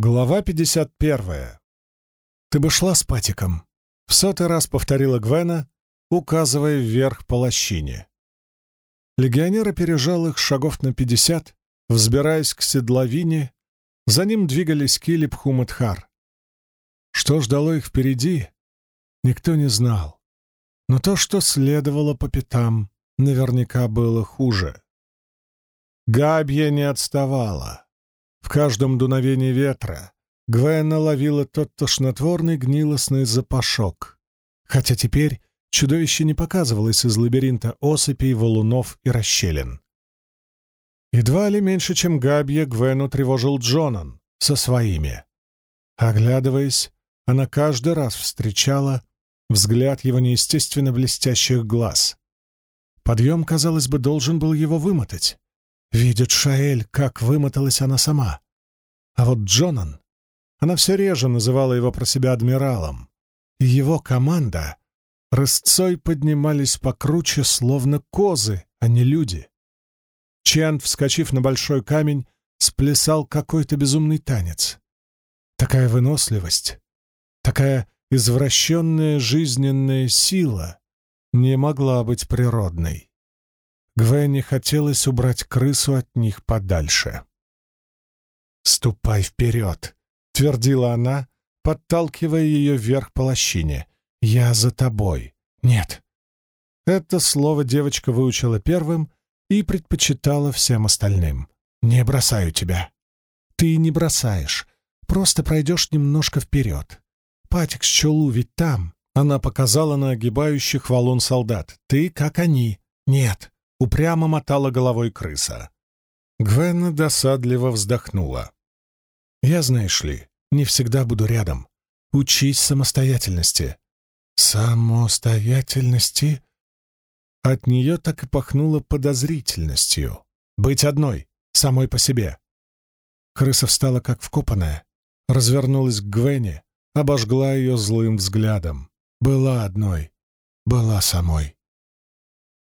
Глава 51. «Ты бы шла с Патиком», — в сотый раз повторила Гвена, указывая вверх по лощине. Легионер опережал их шагов на пятьдесят, взбираясь к седловине, за ним двигались Килип Хуматхар. Что ждало их впереди, никто не знал. Но то, что следовало по пятам, наверняка было хуже. Габья не отставала. В каждом дуновении ветра Гвена ловила тот тошнотворный гнилостный запашок. Хотя теперь чудовище не показывалось из лабиринта осыпей, валунов и расщелин. Едва ли меньше, чем Габья, Гвену тревожил Джонан со своими. Оглядываясь, она каждый раз встречала взгляд его неестественно блестящих глаз. Подъем, казалось бы, должен был его вымотать. Видит Шаэль, как вымоталась она сама. А вот Джонан, она все реже называла его про себя адмиралом, и его команда рысцой поднимались покруче, словно козы, а не люди. Чен, вскочив на большой камень, сплясал какой-то безумный танец. Такая выносливость, такая извращенная жизненная сила не могла быть природной. Гвенни хотелось убрать крысу от них подальше. «Ступай вперед!» — твердила она, подталкивая ее вверх по лощине. «Я за тобой!» «Нет!» Это слово девочка выучила первым и предпочитала всем остальным. «Не бросаю тебя!» «Ты не бросаешь, просто пройдешь немножко вперед. Патик с Чулу ведь там!» Она показала на огибающих валун солдат. «Ты как они!» «Нет!» упрямо мотала головой крыса. Гвена досадливо вздохнула. «Я, знаешь ли, не всегда буду рядом. Учись самостоятельности». «Самостоятельности?» От нее так и пахнуло подозрительностью. «Быть одной, самой по себе». Крыса встала как вкопанная, развернулась к Гвене, обожгла ее злым взглядом. Была одной, была самой.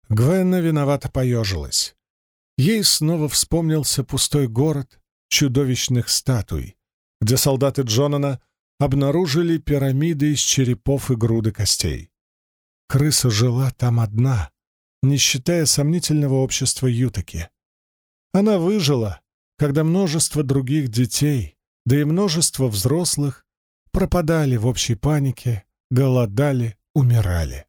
Гвенна виновато поежилась. Ей снова вспомнился пустой город чудовищных статуй, где солдаты Джонана обнаружили пирамиды из черепов и груды костей. Крыса жила там одна, не считая сомнительного общества Ютаки. Она выжила, когда множество других детей, да и множество взрослых пропадали в общей панике, голодали, умирали.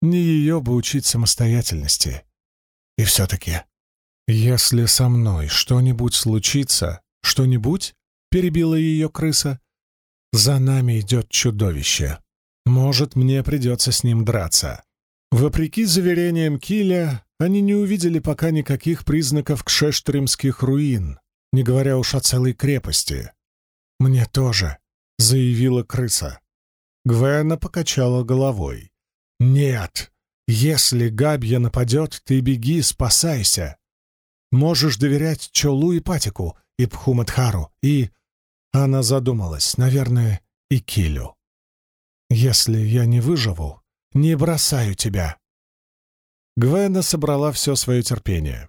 Не ее бы учить самостоятельности. И все-таки, если со мной что-нибудь случится, что-нибудь, перебила ее крыса, за нами идет чудовище. Может, мне придется с ним драться. Вопреки заверениям Киля, они не увидели пока никаких признаков кшештримских руин, не говоря уж о целой крепости. «Мне тоже», — заявила крыса. Гвена покачала головой. «Нет! Если Габья нападет, ты беги, спасайся! Можешь доверять Чолу и Патику, и Пхумадхару, и...» Она задумалась, наверное, и Килю. «Если я не выживу, не бросаю тебя!» Гвена собрала все свое терпение.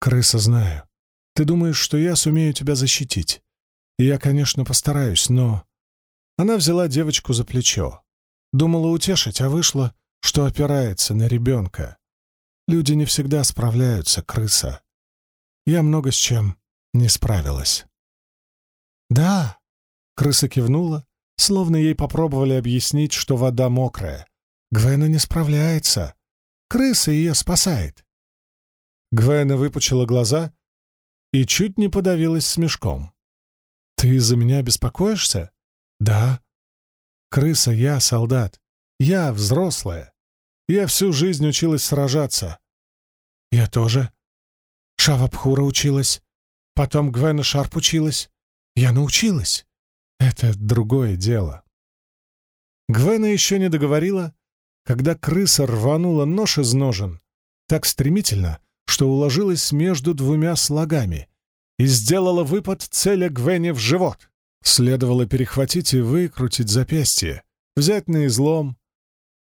«Крыса, знаю. Ты думаешь, что я сумею тебя защитить. Я, конечно, постараюсь, но...» Она взяла девочку за плечо. Думала утешить, а вышло, что опирается на ребенка. Люди не всегда справляются, крыса. Я много с чем не справилась. «Да», — крыса кивнула, словно ей попробовали объяснить, что вода мокрая. «Гвена не справляется. Крыса ее спасает». Гвена выпучила глаза и чуть не подавилась смешком. «Ты за меня беспокоишься?» «Да», Крыса я солдат. Я взрослая. Я всю жизнь училась сражаться. Я тоже. Шавабхура училась. Потом Гвена Шарп училась. Я научилась. Это другое дело. Гвена еще не договорила, когда крыса рванула нож из ножен так стремительно, что уложилась между двумя слогами и сделала выпад целя Гвене в живот. Следовало перехватить и выкрутить запястье, взять на излом.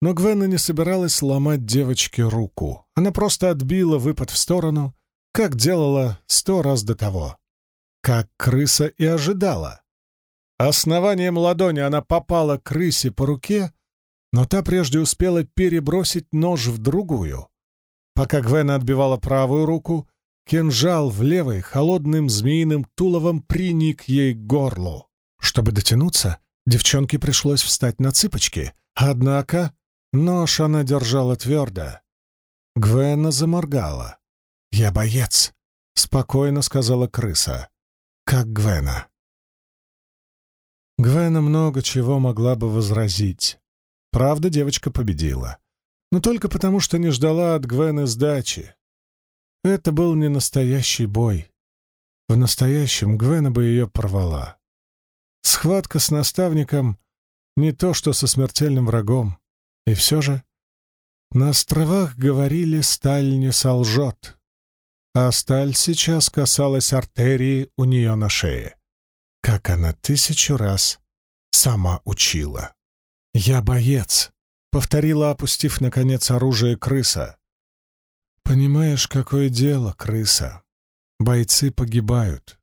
Но Гвена не собиралась сломать девочке руку. Она просто отбила выпад в сторону, как делала сто раз до того. как крыса и ожидала. Основанием ладони она попала крысе по руке, но та прежде успела перебросить нож в другую. Пока Гвена отбивала правую руку, кинжал в левой холодным змеиным туловом приник ей к горлу. Чтобы дотянуться, девчонке пришлось встать на цыпочки, однако нож она держала твердо. Гвена заморгала. «Я боец», — спокойно сказала крыса. «Как Гвена». Гвена много чего могла бы возразить. Правда, девочка победила. Но только потому, что не ждала от Гвены сдачи. Это был не настоящий бой. В настоящем Гвена бы ее порвала. Схватка с наставником — не то, что со смертельным врагом. И все же на островах говорили, сталь не солжет. А сталь сейчас касалась артерии у нее на шее как она тысячу раз сама учила. «Я боец», — повторила, опустив, наконец, оружие крыса. «Понимаешь, какое дело, крыса? Бойцы погибают».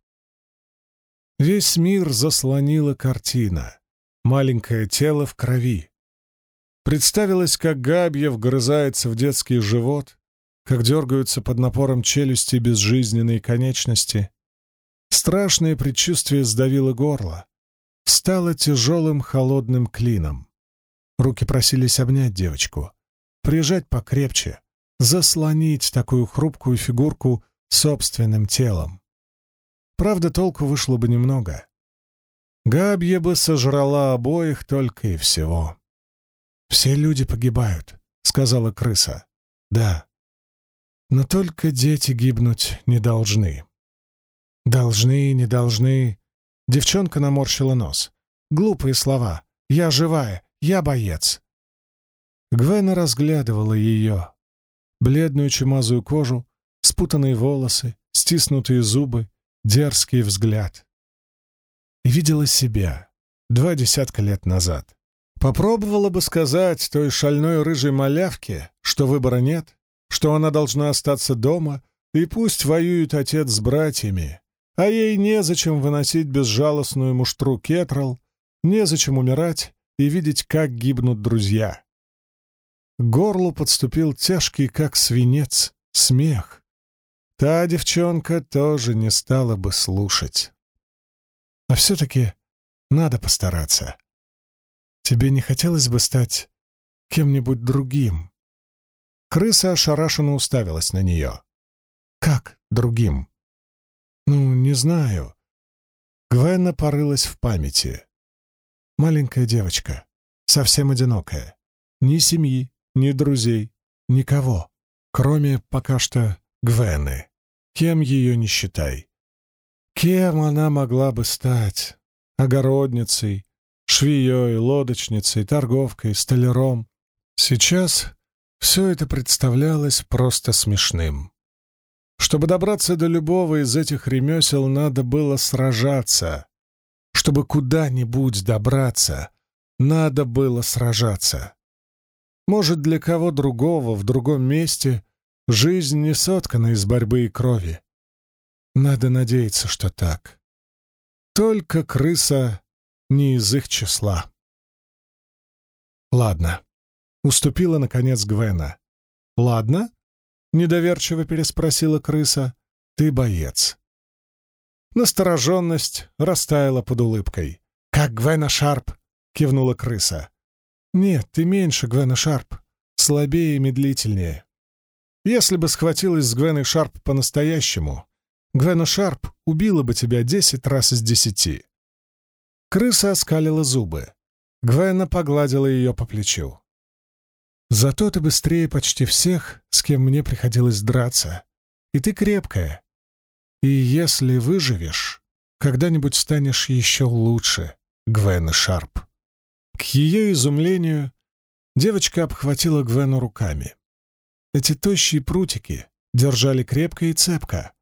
Весь мир заслонила картина. Маленькое тело в крови. Представилось, как Габья вгрызается в детский живот, как дергаются под напором челюсти безжизненные конечности, Страшное предчувствие сдавило горло, стало тяжелым холодным клином. Руки просились обнять девочку, прижать покрепче, заслонить такую хрупкую фигурку собственным телом. Правда, толку вышло бы немного. Габья бы сожрала обоих только и всего. «Все люди погибают», — сказала крыса. «Да. Но только дети гибнуть не должны». «Должны, не должны...» Девчонка наморщила нос. «Глупые слова. Я живая. Я боец». Гвена разглядывала ее. Бледную чумазую кожу, спутанные волосы, стиснутые зубы, дерзкий взгляд. И видела себя два десятка лет назад. Попробовала бы сказать той шальной рыжей малявке, что выбора нет, что она должна остаться дома, и пусть воюет отец с братьями, а ей незачем выносить безжалостную муштру Кетрал, незачем умирать и видеть, как гибнут друзья. К горлу подступил тяжкий, как свинец, смех. Та девчонка тоже не стала бы слушать. А все-таки надо постараться. Тебе не хотелось бы стать кем-нибудь другим? Крыса ошарашенно уставилась на нее. Как другим? Ну, не знаю. Гвенна порылась в памяти. Маленькая девочка, совсем одинокая. Ни семьи, ни друзей, никого, кроме пока что Гвены. Кем ее не считай. Кем она могла бы стать? Огородницей, швеей, лодочницей, торговкой, столяром. Сейчас все это представлялось просто смешным. Чтобы добраться до любого из этих ремесел, надо было сражаться. Чтобы куда-нибудь добраться, надо было сражаться. Может, для кого другого в другом месте жизнь не соткана из борьбы и крови. Надо надеяться, что так. Только крыса не из их числа. Ладно. Уступила, наконец, Гвена. Ладно? Недоверчиво переспросила крыса. «Ты боец». Настороженность растаяла под улыбкой. «Как Гвена Шарп!» — кивнула крыса. «Нет, ты меньше Гвена Шарп. Слабее и медлительнее. Если бы схватилась с Гвеной Шарп по-настоящему, Гвена Шарп убила бы тебя десять раз из десяти». Крыса оскалила зубы. Гвена погладила ее по плечу. Зато ты быстрее почти всех, с кем мне приходилось драться. И ты крепкая. И если выживешь, когда-нибудь станешь еще лучше, Гвена Шарп. К ее изумлению девочка обхватила Гвену руками. Эти тощие прутики держали крепко и цепко,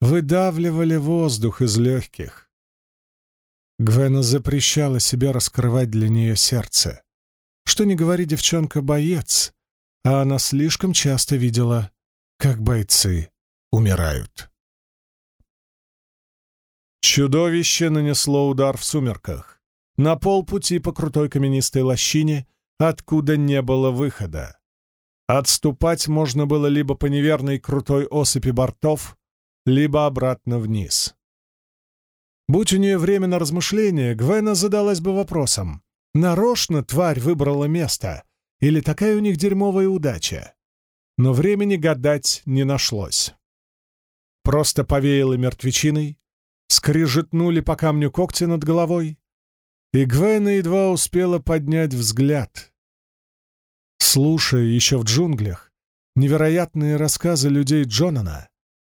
выдавливали воздух из легких. Гвена запрещала себе раскрывать для нее сердце. Что не говори, девчонка боец, а она слишком часто видела, как бойцы умирают. Чудовище нанесло удар в сумерках, на полпути по крутой каменистой лощине, откуда не было выхода. Отступать можно было либо по неверной крутой осыпи бортов, либо обратно вниз. Будь у нее время на размышление, Гвена задалась бы вопросом, нарочно тварь выбрала место или такая у них дерьмовая удача? Но времени гадать не нашлось. Просто повеяло мертвечиной, скрижетнули по камню когти над головой, и Гвена едва успела поднять взгляд. Слушая еще в джунглях невероятные рассказы людей Джонана,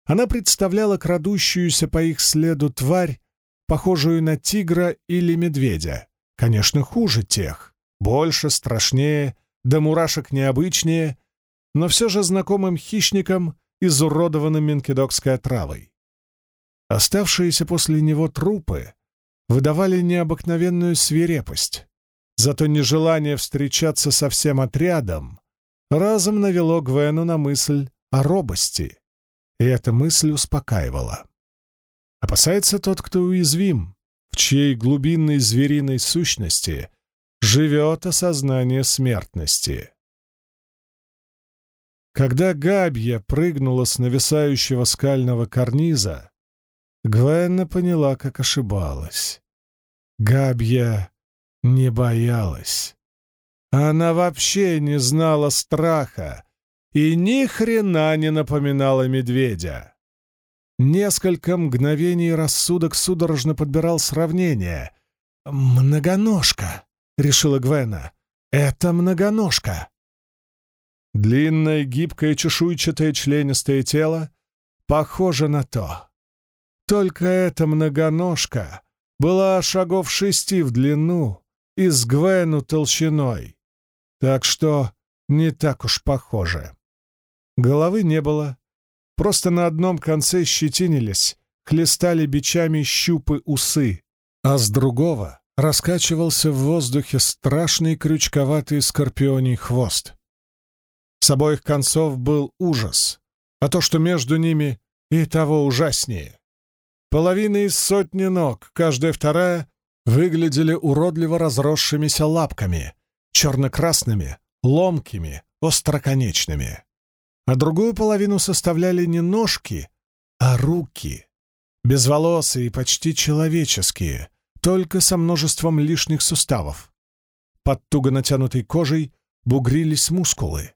она представляла крадущуюся по их следу тварь, похожую на тигра или медведя. Конечно, хуже тех, больше, страшнее, да мурашек необычнее, но все же знакомым хищникам, изуродованным менкедокской отравой. Оставшиеся после него трупы выдавали необыкновенную свирепость, зато нежелание встречаться со всем отрядом разом навело Гвену на мысль о робости, и эта мысль успокаивала. Опасается тот, кто уязвим, в чьей глубинной звериной сущности живет осознание смертности. Когда Габья прыгнула с нависающего скального карниза, Гвенна поняла, как ошибалась. Габья не боялась. Она вообще не знала страха и ни хрена не напоминала медведя. Несколько мгновений рассудок судорожно подбирал сравнение. «Многоножка», — решила Гвена. «Это многоножка». Длинное, гибкое, чешуйчатое членистое тело похоже на то. Только эта многоножка была шагов шести в длину и с Гвену толщиной, так что не так уж похоже. Головы не было, просто на одном конце щетинились, хлестали бичами щупы усы, а с другого раскачивался в воздухе страшный крючковатый скорпионий хвост. С обоих концов был ужас, а то, что между ними, и того ужаснее. Половина из сотни ног, каждая вторая, выглядели уродливо разросшимися лапками, черно-красными, ломкими, остроконечными. А другую половину составляли не ножки, а руки, безволосые и почти человеческие, только со множеством лишних суставов. Под туго натянутой кожей бугрились мускулы.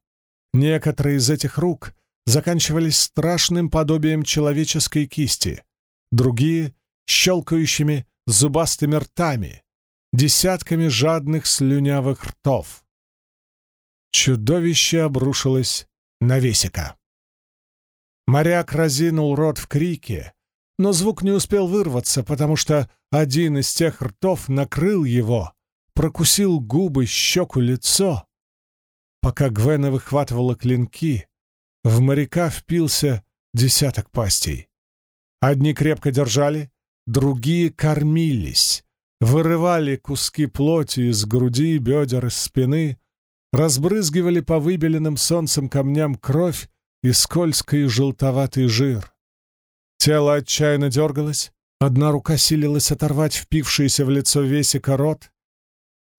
Некоторые из этих рук заканчивались страшным подобием человеческой кисти, другие — щелкающими зубастыми ртами, десятками жадных слюнявых ртов. Чудовище обрушилось на Весика. Моряк разинул рот в крике, но звук не успел вырваться, потому что один из тех ртов накрыл его, прокусил губы, щеку, лицо. Пока Гвена выхватывала клинки, в моряка впился десяток пастей. Одни крепко держали, другие кормились, вырывали куски плоти из груди, бедер, из спины, разбрызгивали по выбеленным солнцем камням кровь и скользкий желтоватый жир. Тело отчаянно дергалось, одна рука силилась оторвать впившийся в лицо весика рот,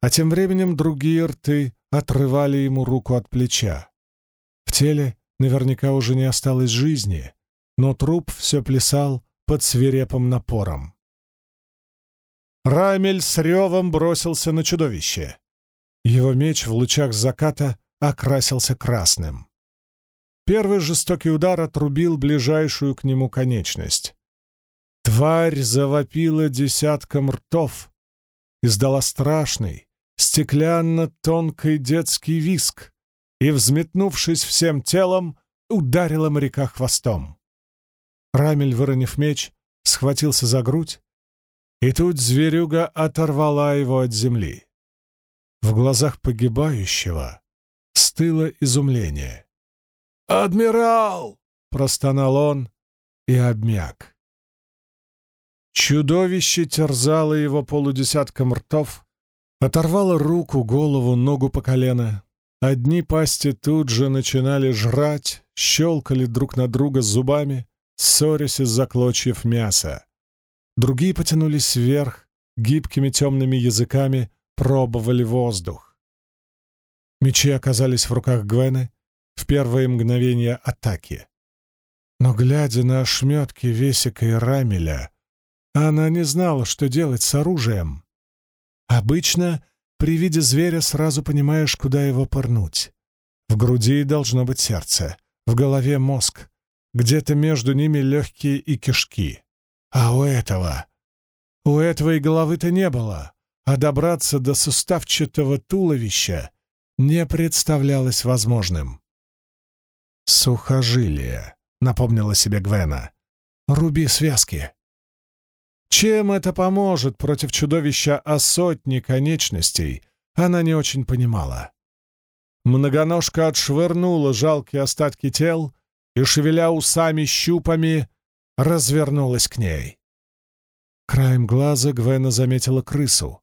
а тем временем другие рты отрывали ему руку от плеча. В теле наверняка уже не осталось жизни, но труп все плясал под свирепым напором. Рамель с ревом бросился на чудовище. Его меч в лучах заката окрасился красным. Первый жестокий удар отрубил ближайшую к нему конечность. Тварь завопила десятком ртов, издала страшный, стеклянно-тонкий детский виск и, взметнувшись всем телом, ударила моряка хвостом. Рамель, выронив меч, схватился за грудь, и тут зверюга оторвала его от земли. В глазах погибающего стыло изумление. «Адмирал!» — простонал он и обмяк. Чудовище терзало его полудесятком ртов, оторвало руку, голову, ногу по колено. Одни пасти тут же начинали жрать, щелкали друг на друга зубами, ссорясь из-за клочьев мяса. другие потянулись вверх, гибкими темными языками пробовали воздух. Мечи оказались в руках Гвены в первые мгновения атаки. Но, глядя на ошметки Весика и Рамеля, она не знала, что делать с оружием. Обычно при виде зверя сразу понимаешь, куда его пырнуть. В груди должно быть сердце, в голове мозг, где-то между ними легкие и кишки. А у этого... У этого и головы-то не было, а добраться до суставчатого туловища не представлялось возможным. «Сухожилие», — напомнила себе Гвена. «Руби связки». Чем это поможет против чудовища о сотне конечностей, она не очень понимала. Многоножка отшвырнула жалкие остатки тел и, шевеля усами-щупами, развернулась к ней. Краем глаза Гвена заметила крысу.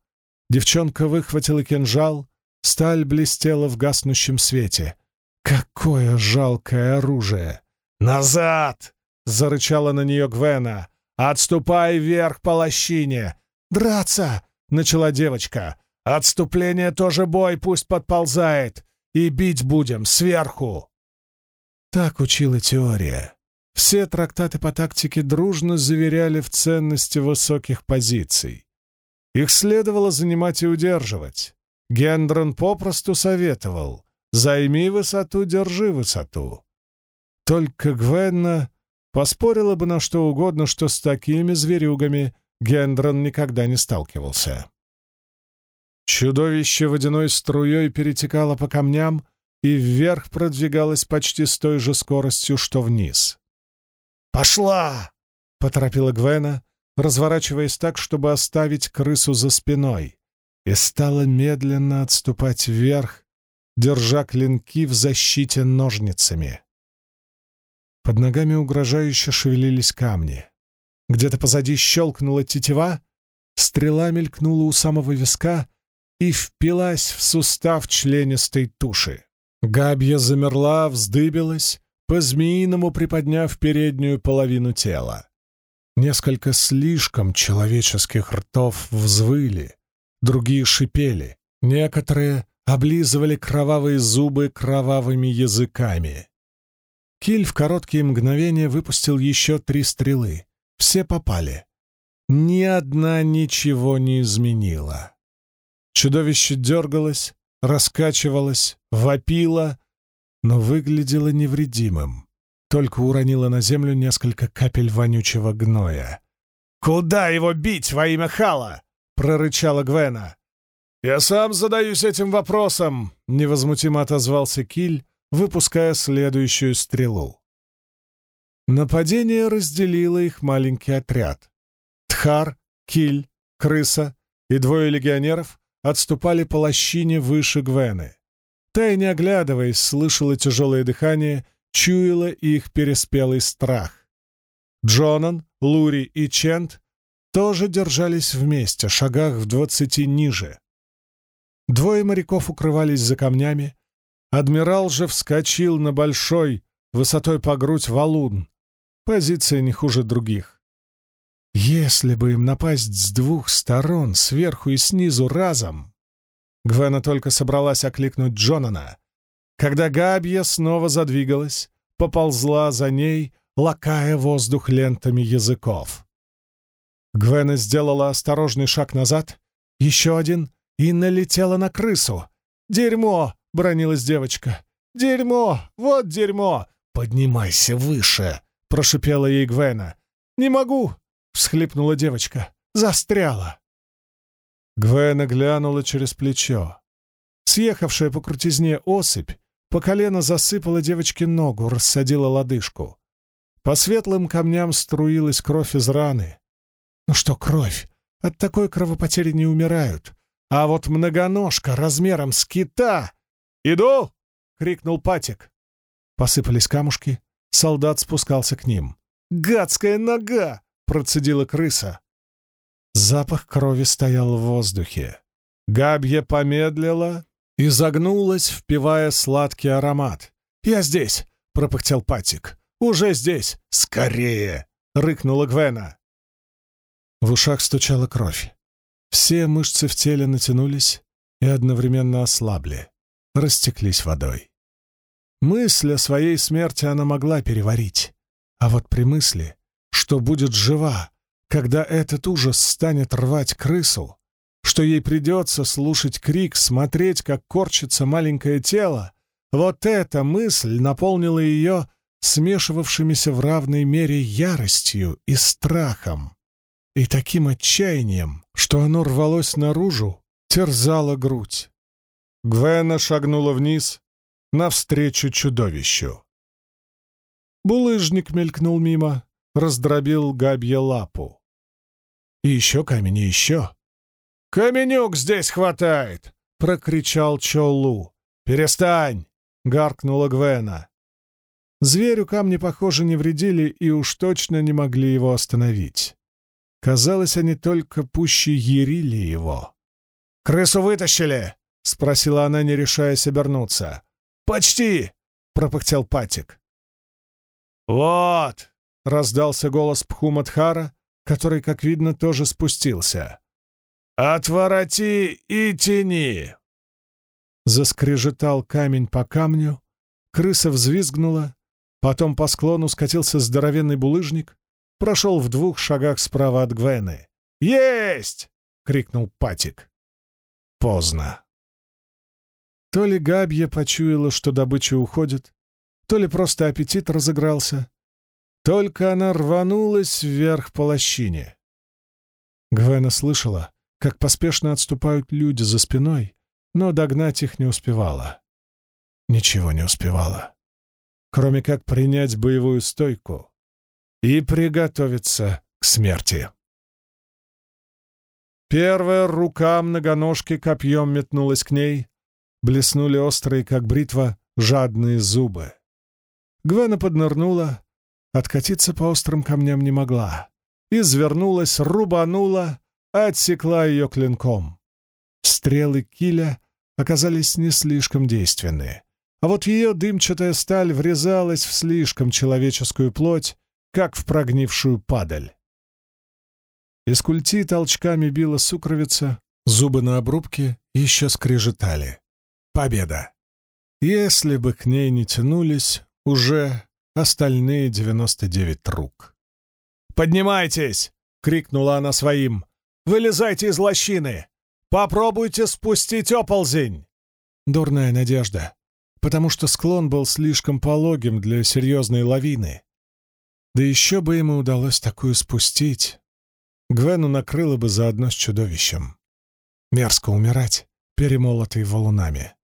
Девчонка выхватила кинжал, сталь блестела в гаснущем свете. Какое жалкое оружие! «Назад!» — зарычала на нее Гвена. «Отступай вверх по лощине!» «Драться!» — начала девочка. «Отступление тоже бой, пусть подползает, и бить будем сверху!» Так учила теория. Все трактаты по тактике дружно заверяли в ценности высоких позиций. Их следовало занимать и удерживать. Гендрон попросту советовал «Займи высоту, держи высоту». Только Гвенна поспорила бы на что угодно, что с такими зверюгами Гендрон никогда не сталкивался. Чудовище водяной струей перетекало по камням и вверх продвигалось почти с той же скоростью, что вниз. «Пошла!» — поторопила Гвена, разворачиваясь так, чтобы оставить крысу за спиной, и стала медленно отступать вверх, держа клинки в защите ножницами. Под ногами угрожающе шевелились камни. Где-то позади щелкнула тетива, стрела мелькнула у самого виска и впилась в сустав членистой туши. Габья замерла, вздыбилась, по-змеиному приподняв переднюю половину тела. Несколько слишком человеческих ртов взвыли, другие шипели, некоторые облизывали кровавые зубы кровавыми языками. Киль в короткие мгновения выпустил еще три стрелы. Все попали. Ни одна ничего не изменила. Чудовище дергалось, раскачивалось, вопило, но выглядело невредимым, только уронило на землю несколько капель вонючего гноя. «Куда его бить во имя Хала?» — прорычала Гвена. «Я сам задаюсь этим вопросом», — невозмутимо отозвался Киль, выпуская следующую стрелу. Нападение разделило их маленький отряд. Тхар, Киль, Крыса и двое легионеров отступали по лощине выше Гвены. Та, не оглядываясь, слышала тяжелое дыхание, чуяла их переспелый страх. Джонан, Лури и Чент тоже держались вместе, шагах в двадцати ниже. Двое моряков укрывались за камнями. Адмирал же вскочил на большой, высотой по грудь валун. Позиция не хуже других. Если бы им напасть с двух сторон, сверху и снизу разом, Гвена только собралась окликнуть Джонана, когда Габья снова задвигалась, поползла за ней, лакая воздух лентами языков. Гвена сделала осторожный шаг назад, еще один, и налетела на крысу. «Дерьмо!» — бронилась девочка. «Дерьмо! Вот дерьмо! Поднимайся выше!» — прошипела ей Гвена. «Не могу!» — всхлипнула девочка. «Застряла!» Гвена глянула через плечо. Съехавшая по крутизне осыпь по колено засыпала девочке ногу, рассадила лодыжку. По светлым камням струилась кровь из раны. Ну что, кровь? От такой кровопотери не умирают. А вот многоножка размером с кита... «Иду!» — крикнул Патик. Посыпались камушки. Солдат спускался к ним. «Гадская нога!» — процедила крыса. Запах крови стоял в воздухе. Габье помедлила и загнулась, впивая сладкий аромат. «Я здесь!» — пропыхтел Патик. «Уже здесь! Скорее!» — рыкнула Гвена. В ушах стучала кровь. Все мышцы в теле натянулись и одновременно ослабли, растеклись водой. Мысль о своей смерти она могла переварить, а вот при мысли, что будет жива, когда этот ужас станет рвать крысу, что ей придется слушать крик, смотреть, как корчится маленькое тело, вот эта мысль наполнила ее смешивавшимися в равной мере яростью и страхом, и таким отчаянием, что оно рвалось наружу, терзало грудь. Гвена шагнула вниз, навстречу чудовищу. Булыжник мелькнул мимо, раздробил габье лапу. И еще камень, и еще. «Каменюк здесь хватает!» — прокричал Чолу. «Перестань!» — гаркнула Гвена. Зверю камни, похоже, не вредили и уж точно не могли его остановить. Казалось, они только пуще ярили его. «Крысу вытащили!» — спросила она, не решаясь обернуться. «Почти!» — пропыхтел Патик. «Вот!» — раздался голос Пхумадхара, который, как видно, тоже спустился. «Отвороти и тяни!» Заскрежетал камень по камню, крыса взвизгнула, потом по склону скатился здоровенный булыжник, прошел в двух шагах справа от Гвены. «Есть!» — крикнул Патик. Поздно. То ли Габья почуяла, что добыча уходит, то ли просто аппетит разыгрался. Только она рванулась вверх по лощине. Гвена слышала, как поспешно отступают люди за спиной, но догнать их не успевала. Ничего не успевала, кроме как принять боевую стойку и приготовиться к смерти. Первая рука многоножки копьем метнулась к ней, блеснули острые, как бритва, жадные зубы. Гвена поднырнула, откатиться по острым камням не могла. Извернулась, рубанула, отсекла ее клинком. Стрелы киля оказались не слишком действенны, а вот ее дымчатая сталь врезалась в слишком человеческую плоть, как в прогнившую падаль. Из культи толчками била сукровица, зубы на обрубке еще скрежетали. Победа! Если бы к ней не тянулись уже остальные девяносто девять рук. «Поднимайтесь!» — крикнула она своим. «Вылезайте из лощины! Попробуйте спустить оползень!» Дурная надежда, потому что склон был слишком пологим для серьезной лавины. Да еще бы ему удалось такую спустить. Гвену накрыло бы заодно с чудовищем. Мерзко умирать, перемолотый валунами.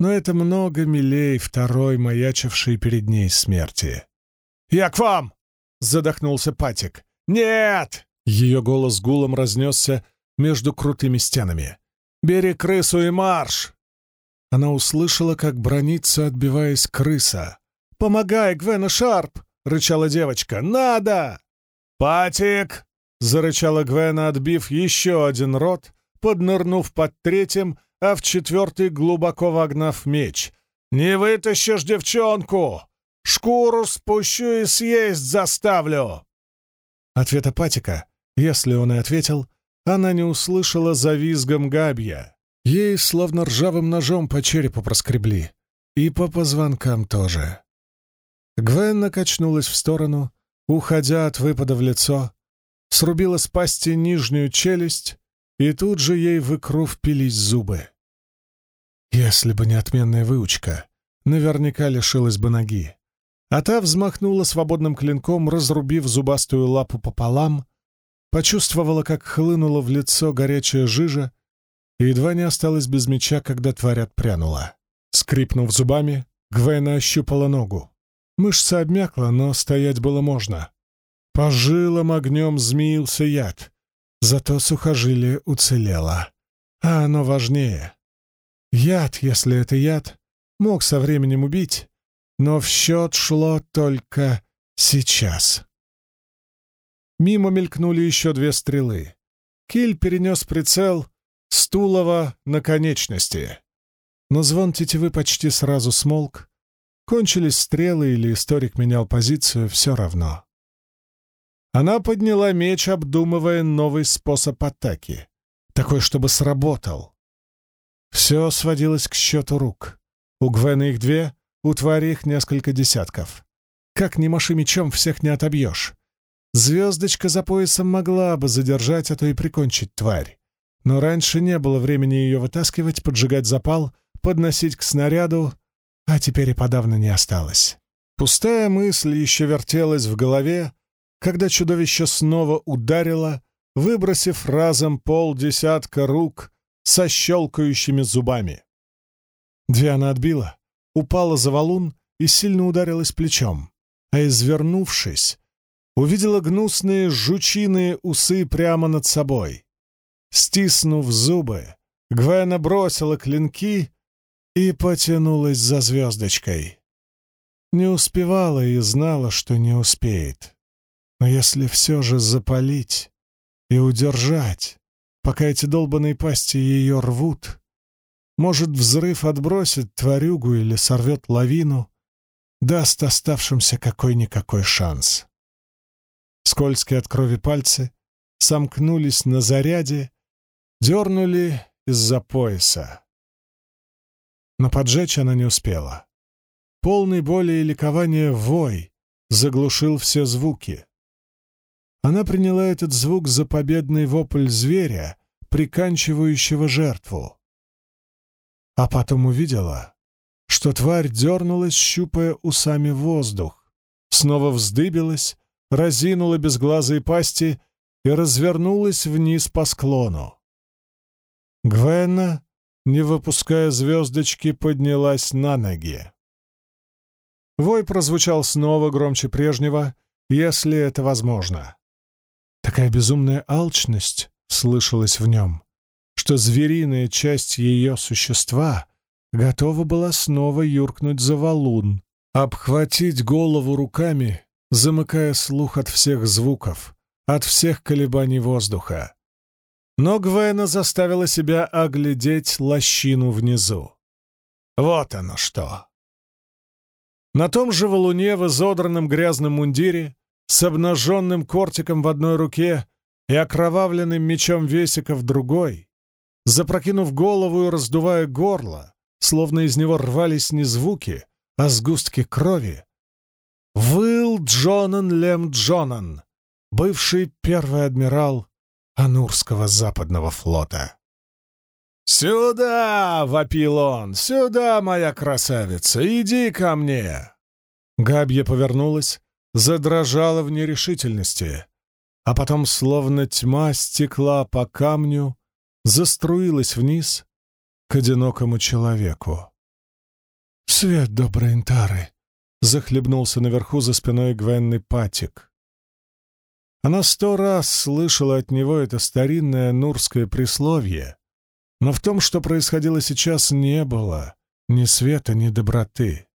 Но это много милей второй, маячившей перед ней смерти. «Я к вам!» — задохнулся Патик. «Нет!» — ее голос гулом разнесся между крутыми стенами. «Бери крысу и марш!» Она услышала, как бронится, отбиваясь крыса. «Помогай, Гвена Шарп!» — рычала девочка. «Надо!» «Патик!» Зарычала Гвена, отбив еще один рот, поднырнув под третьим, а в четвертый глубоко вогнав меч. «Не вытащишь девчонку! Шкуру спущу и съесть заставлю!» Ответа Патика, если он и ответил, она не услышала за визгом габья. Ей словно ржавым ножом по черепу проскребли. И по позвонкам тоже. Гвен качнулась в сторону, уходя от выпада в лицо, срубила с пасти нижнюю челюсть, и тут же ей в икру впились зубы. Если бы не отменная выучка, наверняка лишилась бы ноги. А та взмахнула свободным клинком, разрубив зубастую лапу пополам, почувствовала, как хлынула в лицо горячая жижа, и едва не осталась без меча, когда тварь отпрянула. Скрипнув зубами, Гвена ощупала ногу. Мышца обмякла, но стоять было можно. По жилам огнем змеился яд, зато сухожилие уцелело. А оно важнее. Яд, если это яд, мог со временем убить, но в счет шло только сейчас. Мимо мелькнули еще две стрелы. Киль перенес прицел с тулова на конечности. Но звон тетивы почти сразу смолк. Кончились стрелы или историк менял позицию, все равно. Она подняла меч, обдумывая новый способ атаки, такой, чтобы сработал. Все сводилось к счету рук. У Гвена их две, у твари их несколько десятков. Как ни маши мечом, всех не отобьешь. Звездочка за поясом могла бы задержать, а то и прикончить тварь. Но раньше не было времени ее вытаскивать, поджигать запал, подносить к снаряду, а теперь и подавно не осталось. Пустая мысль еще вертелась в голове, когда чудовище снова ударило, выбросив разом полдесятка рук со щелкающими зубами. Две отбила, упала за валун и сильно ударилась плечом, а извернувшись, увидела гнусные жучиные усы прямо над собой. Стиснув зубы, Гвена бросила клинки и потянулась за звездочкой. Не успевала и знала, что не успеет. Но если все же запалить и удержать, пока эти долбаные пасти ее рвут, может, взрыв отбросит тварюгу или сорвет лавину, даст оставшимся какой-никакой шанс. Скользкие от крови пальцы сомкнулись на заряде, дернули из-за пояса. Но поджечь она не успела. Полный боли и ликования вой заглушил все звуки. Она приняла этот звук за победный вопль зверя, приканчивающего жертву. А потом увидела, что тварь дернулась, щупая усами воздух, снова вздыбилась, разинула безглазые пасти и развернулась вниз по склону. Гвенна не выпуская звездочки, поднялась на ноги. Вой прозвучал снова громче прежнего, если это возможно. Такая безумная алчность слышалась в нем, что звериная часть ее существа готова была снова юркнуть за валун, обхватить голову руками, замыкая слух от всех звуков, от всех колебаний воздуха. Но Гвена заставила себя оглядеть лощину внизу. Вот оно что! На том же валуне в изодранном грязном мундире, с обнаженным кортиком в одной руке и окровавленным мечом весика в другой, запрокинув голову и раздувая горло, словно из него рвались не звуки, а сгустки крови, Джонан Лем Джонан, бывший первый адмирал Анурского западного флота. «Сюда!» — вопил он. «Сюда, моя красавица! Иди ко мне!» Габья повернулась, задрожала в нерешительности, а потом, словно тьма стекла по камню, заструилась вниз к одинокому человеку. «Свет доброй Интары!» — захлебнулся наверху за спиной Гвенны Патик. Она сто раз слышала от него это старинное нурское присловие, но в том, что происходило сейчас, не было ни света, ни доброты.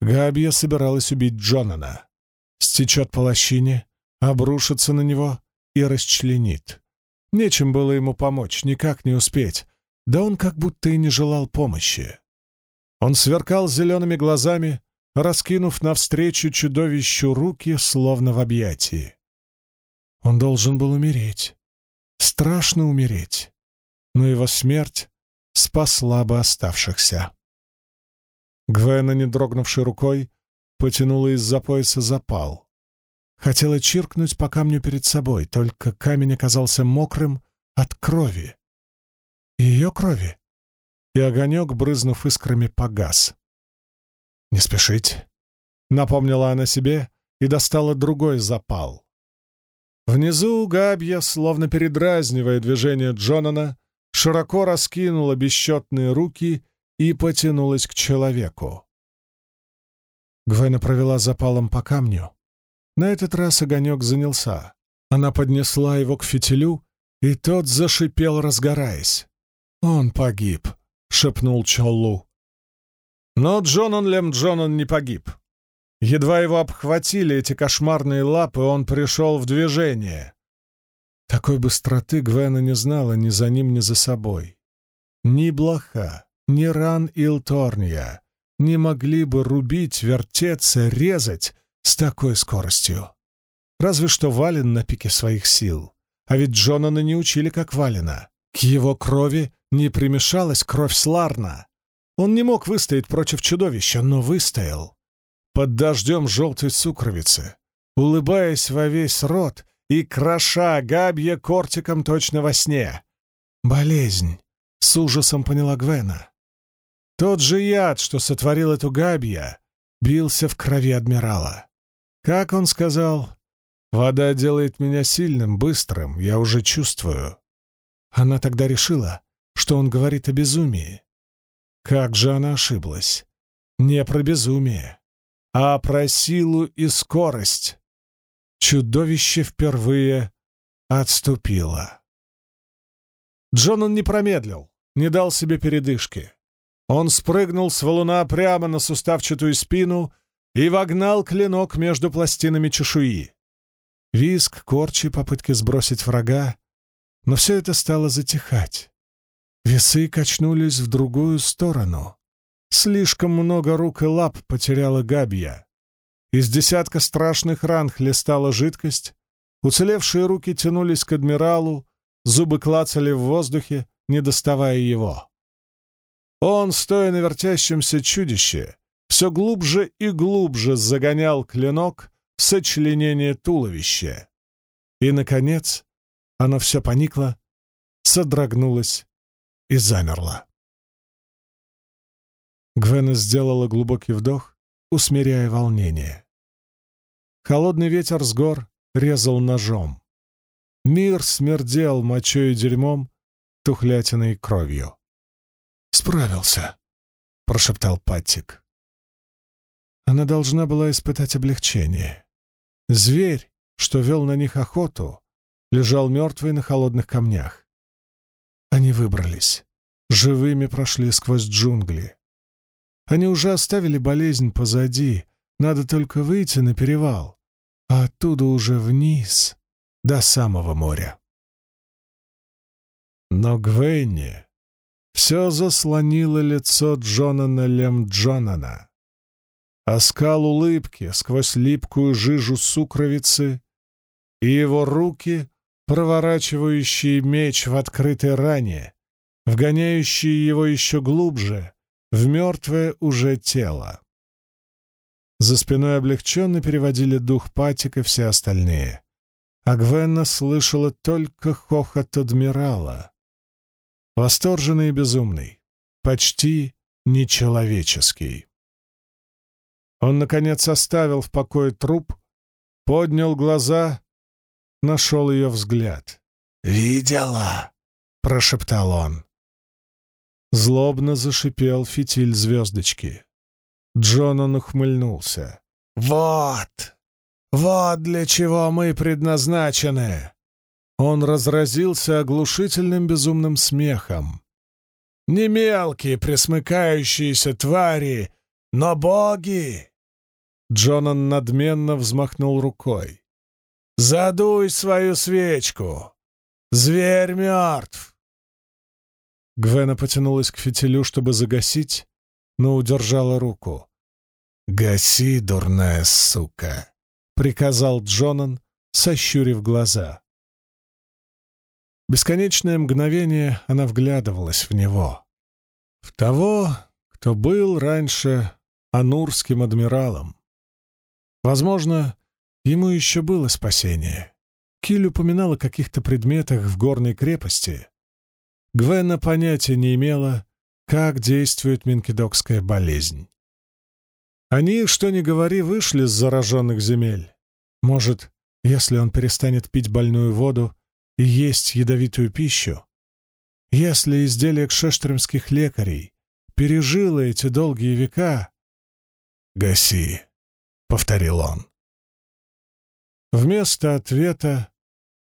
Габья собиралась убить Джонана. Стечет по лощине, обрушится на него и расчленит. Нечем было ему помочь, никак не успеть, да он как будто и не желал помощи. Он сверкал зелеными глазами, раскинув навстречу чудовищу руки, словно в объятии. Он должен был умереть. Страшно умереть. Но его смерть спасла бы оставшихся. Гвена, не дрогнувшей рукой, потянула из-за пояса запал. Хотела чиркнуть по камню перед собой, только камень оказался мокрым от крови. Ее крови. И огонек, брызнув искрами, погас. «Не спешить», — напомнила она себе и достала другой запал. Внизу Габья, словно передразнивая движение Джонана, широко раскинула бесчетные руки и потянулась к человеку. Гвена провела запалом по камню. На этот раз огонек занялся. Она поднесла его к фитилю, и тот зашипел, разгораясь. «Он погиб», — шепнул Чоллу. Но Джонан Лем Джонан не погиб. Едва его обхватили эти кошмарные лапы, он пришел в движение. Такой быстроты Гвена не знала ни за ним, ни за собой. Ни блоха, ни ран Илторния не могли бы рубить, вертеться, резать с такой скоростью. Разве что Вален на пике своих сил. А ведь Джонана не учили как Валена. К его крови не примешалась кровь Сларна. Он не мог выстоять против чудовища, но выстоял. Под дождем желтой сукровицы, улыбаясь во весь рот и кроша габья кортиком точно во сне. Болезнь, с ужасом поняла Гвена. Тот же яд, что сотворил эту габья, бился в крови адмирала. Как он сказал, «Вода делает меня сильным, быстрым, я уже чувствую». Она тогда решила, что он говорит о безумии. Как же она ошиблась? Не про безумие, а про силу и скорость. Чудовище впервые отступило. Джонан не промедлил, не дал себе передышки. Он спрыгнул с валуна прямо на суставчатую спину и вогнал клинок между пластинами чешуи. Виск, корчи, попытки сбросить врага, но все это стало затихать. Весы качнулись в другую сторону. Слишком много рук и лап потеряла Габья. Из десятка страшных ран хлестала жидкость, уцелевшие руки тянулись к адмиралу, зубы клацали в воздухе, не доставая его. Он, стоя на вертящемся чудище, все глубже и глубже загонял клинок в сочленение туловища. И, наконец, оно все поникло, содрогнулось и замерла. Гвена сделала глубокий вдох, усмиряя волнение. Холодный ветер с гор резал ножом. Мир смердел мочой и дерьмом, тухлятиной и кровью. «Справился», — прошептал Паттик. Она должна была испытать облегчение. Зверь, что вел на них охоту, лежал мертвый на холодных камнях. Они выбрались. Живыми прошли сквозь джунгли. Они уже оставили болезнь позади. Надо только выйти на перевал, а оттуда уже вниз, до самого моря. Но Гвенни все заслонило лицо Джонана Лем Джонана. Оскал улыбки сквозь липкую жижу сукровицы, и его руки проворачивающий меч в открытой ране, вгоняющий его еще глубже, в мертвое уже тело. За спиной облегченно переводили дух Патик и все остальные. А Гвенна слышала только хохот адмирала. Восторженный и безумный, почти нечеловеческий. Он, наконец, оставил в покое труп, поднял глаза нашел ее взгляд. «Видела?» — прошептал он. Злобно зашипел фитиль звездочки. Джонан ухмыльнулся. «Вот! Вот для чего мы предназначены!» Он разразился оглушительным безумным смехом. «Не мелкие присмыкающиеся твари, но боги!» Джонан надменно взмахнул рукой. Задуй свою свечку! Зверь мертв!» Гвена потянулась к фитилю, чтобы загасить, но удержала руку. «Гаси, дурная сука!» — приказал Джонан, сощурив глаза. Бесконечное мгновение она вглядывалась в него. В того, кто был раньше анурским адмиралом. Возможно, Ему еще было спасение. Киль упоминал о каких-то предметах в горной крепости. Гвена понятия не имела, как действует минкидокская болезнь. Они, что ни говори, вышли с зараженных земель. Может, если он перестанет пить больную воду и есть ядовитую пищу, если изделие кшештремских лекарей пережило эти долгие века... «Гаси», — повторил он. Вместо ответа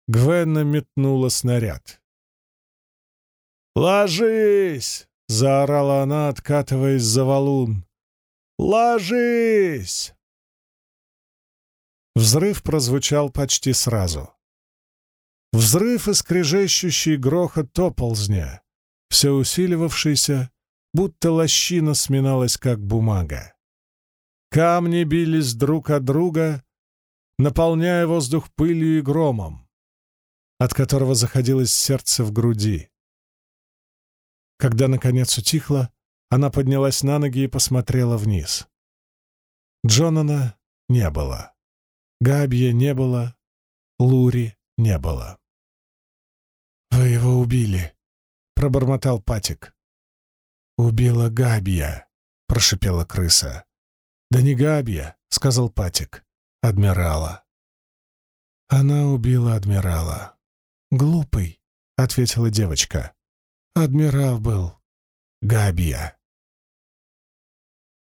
Гвенна метнула снаряд. «Ложись!» — заорала она, откатываясь за валун. «Ложись!» Взрыв прозвучал почти сразу. Взрыв и скрежещущий грохот оползня, все усиливавшийся, будто лощина сминалась, как бумага. Камни бились друг от друга, наполняя воздух пылью и громом, от которого заходилось сердце в груди. Когда, наконец, утихло, она поднялась на ноги и посмотрела вниз. Джонана не было. Габья не было. Лури не было. «Вы его убили», — пробормотал Патик. «Убила Габья», — прошипела крыса. «Да не Габья», — сказал Патик. «Адмирала». Она убила адмирала. «Глупый», — ответила девочка. «Адмирал был Габья».